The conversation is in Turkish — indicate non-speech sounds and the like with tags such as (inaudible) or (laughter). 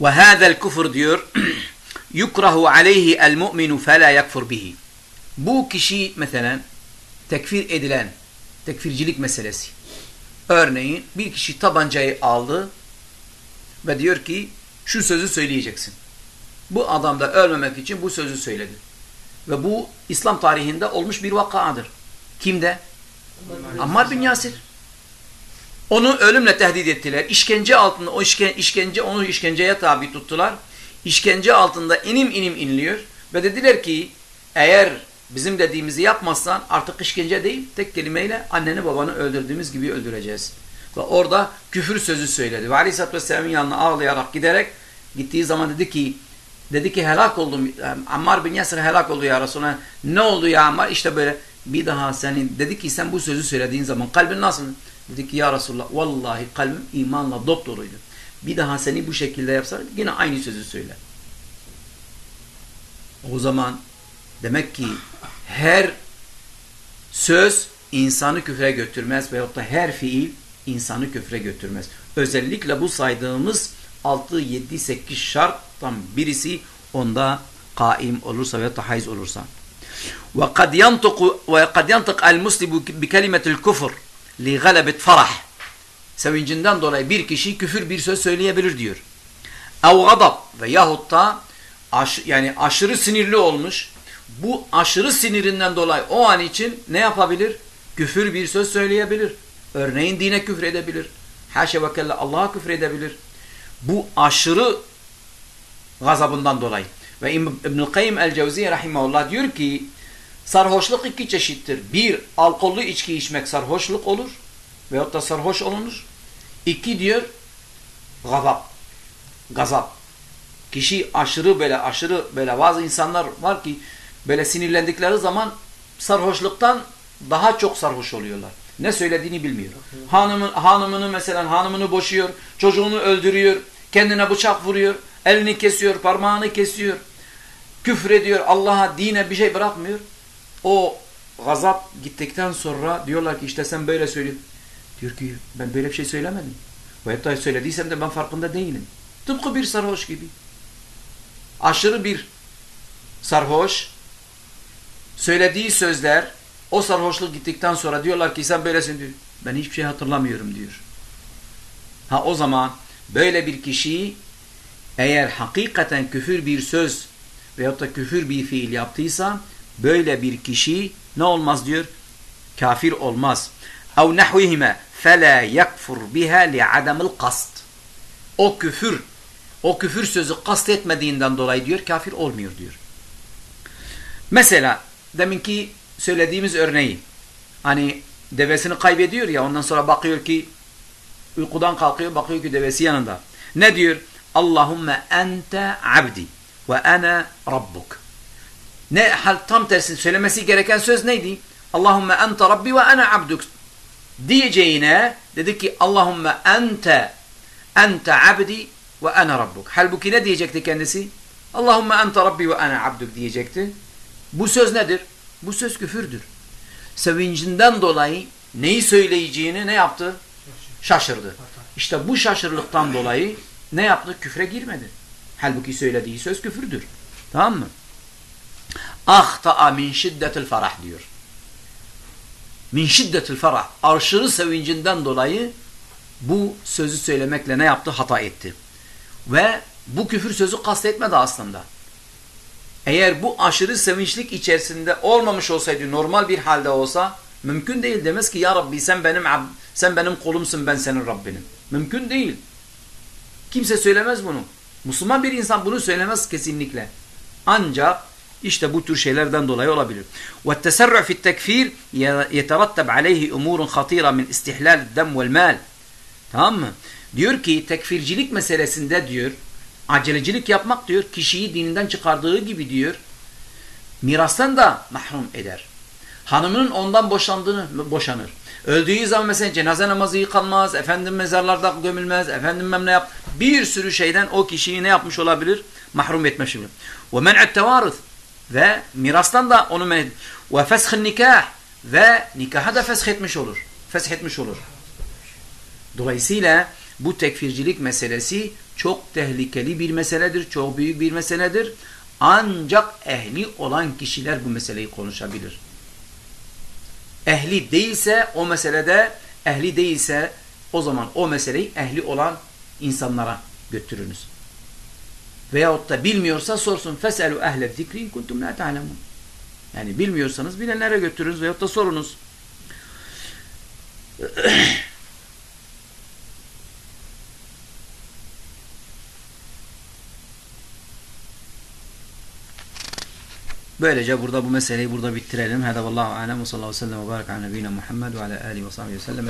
Ve hâzel kufur diyor (clears throat) yukrahu aleyhi el mu'minu fe la yakfur bihi. Bu kişi mesela tekfir edilen tekfircilik meselesi. Örneğin bir kişi tabancayı aldı ve diyor ki şu sözü söyleyeceksin. Bu adam da ölmemek için bu sözü söyledi. Ve bu İslam tarihinde olmuş bir vakadır. Kimde? Ammar bin Yasir. Onu ölümle tehdit ettiler. İşkence altında o işken, işkence onu işkenceye tabi tuttular. İşkence altında inim inim inliyor ve dediler ki eğer bizim dediğimizi yapmazsan artık işkence değil tek kelimeyle anneni babanı öldürdüğümüz gibi öldüreceğiz. Ve orada küfür sözü söyledi. Ve Aleyhisselatü Vesselam'ın yanına ağlayarak giderek gittiği zaman dedi ki dedi ki helak oldum. Ammar bin Yasir helak oldu ya Resulallah. Ne oldu ya Ammar? İşte böyle bir daha senin dedi ki sen bu sözü söylediğin zaman kalbin nasıl? Dedi ki ya Resulallah vallahi kalbim imanla dopdoluydu. Bir daha seni bu şekilde yapsa yine aynı sözü söyle. O zaman demek ki her söz insanı küfre götürmez veyahut da her fiil insanı küfre götürmez. Özellikle bu saydığımız 6, 7, 8 şarttan birisi onda kaim olursa veya hayız olursa. وقد ينطق وقد ينطق المسلم بكلمة الكفر li galebet farah. Sevincinden dolayı bir kişi küfür bir söz söyleyebilir diyor. Ev gadab veyahut da aş, yani aşırı sinirli olmuş. Bu aşırı sinirinden dolayı o an için ne yapabilir? Küfür bir söz söyleyebilir. Örneğin dine küfür edebilir. Haşa şey ve kella Allah'a küfür edebilir. Bu aşırı gazabından dolayı. Ve İbn-i Kayyim el-Cevziye rahimahullah diyor ki sarhoşluk iki çeşittir. Bir, alkollü içki içmek sarhoşluk olur. Veyahut da sarhoş olunur. İki diyor gazap. Gazap. Kişi aşırı böyle aşırı böyle bazı insanlar var ki böyle sinirlendikleri zaman sarhoşluktan daha çok sarhoş oluyorlar. Ne söylediğini bilmiyor. Hanımın, hanımını mesela hanımını boşuyor, çocuğunu öldürüyor, kendine bıçak vuruyor, elini kesiyor, parmağını kesiyor, küfür ediyor, Allah'a, dine bir şey bırakmıyor. O gazap gittikten sonra diyorlar ki işte sen böyle söylüyorsun. Diyor ki ben böyle bir şey söylemedim. Veyahut da söylediysem de ben farkında değilim. Tıpkı bir sarhoş gibi. Aşırı bir sarhoş söylediği sözler o sarhoşluk gittikten sonra diyorlar ki sen böylesin diyor. Ben hiçbir şey hatırlamıyorum diyor. Ha o zaman böyle bir kişi eğer hakikaten küfür bir söz veyahut da küfür bir fiil yaptıysa böyle bir kişi ne olmaz diyor? Kafir olmaz. اَوْ نَحْوِهِمَا فَلَا يَكْفُرْ بِهَا لِعَدَمِ الْقَصْدِ O küfür, o küfür sözü kastetmediğinden dolayı diyor kafir olmuyor diyor. Mesela deminki söylediğimiz örneği hani devesini kaybediyor ya ondan sonra bakıyor ki uykudan kalkıyor bakıyor ki devesi yanında. Ne diyor? Allahümme ente abdi ve ana rabbuk. Ne tam tersi söylemesi gereken söz neydi? Allahümme ente rabbi ve ana abduk. Diyeceğine dedi ki Allahümme ente ente abdi ve ana rabbuk. Halbuki ne diyecekti kendisi? Allahümme ente rabbi ve ana abduk diyecekti. Bu söz nedir? Bu söz küfürdür. Sevincinden dolayı neyi söyleyeceğini ne yaptı? Şaşırdı. İşte bu şaşırlıktan dolayı ne yaptı? Küfre girmedi. Halbuki söylediği söz küfürdür. Tamam mı? Ahta'a min şiddetil farah diyor. Min şiddetil farah. Aşırı sevincinden dolayı bu sözü söylemekle ne yaptı? Hata etti. Ve bu küfür sözü kastetmedi aslında. Eğer bu aşırı sevinçlik içerisinde olmamış olsaydı normal bir halde olsa mümkün değil demez ki ya Rabbi sen benim sen benim kolumsun ben senin Rabbinim. Mümkün değil. Kimse söylemez bunu. Müslüman bir insan bunu söylemez kesinlikle. Ancak işte bu tür şeylerden dolayı olabilir. وَالتَّسَرُّعْ فِي التَّكْفِيرِ يَتَرَتَّبْ عَلَيْهِ اُمُورٌ خَطِيرًا مِنْ اِسْتِحْلَالِ الدَّمْ وَالْمَالِ Tamam mı? Diyor ki tekfircilik meselesinde diyor acelecilik yapmak diyor kişiyi dininden çıkardığı gibi diyor mirastan da mahrum eder. Hanımının ondan boşandığını boşanır. Öldüğü zaman mesela cenaze namazı yıkanmaz, efendim mezarlarda gömülmez, efendim ne yap. Bir sürü şeyden o kişiyi ne yapmış olabilir? Mahrum etmiş olabilir. Ve men'et tevarüz ve mirastan da onu men ve feshın nikah ve nikaha da fesh etmiş olur. Fesh etmiş olur. Dolayısıyla Bu tekfircilik meselesi çok tehlikeli bir meseledir, çok büyük bir meseledir. Ancak ehli olan kişiler bu meseleyi konuşabilir. Ehli değilse o meselede, ehli değilse o zaman o meseleyi ehli olan insanlara götürünüz. Veyahut da bilmiyorsa sorsun. Feselu ehle zikri kuntum la ta'lemun. Yani bilmiyorsanız bilenlere götürünüz veyahut da sorunuz. (clears throat) Böylece burada bu meseleyi burada bitirelim. Hada vallahu alem ve sallallahu aleyhi ve sellem ve barak ala nebiyina Muhammed ve ala alihi ve sahbihi ve sellem.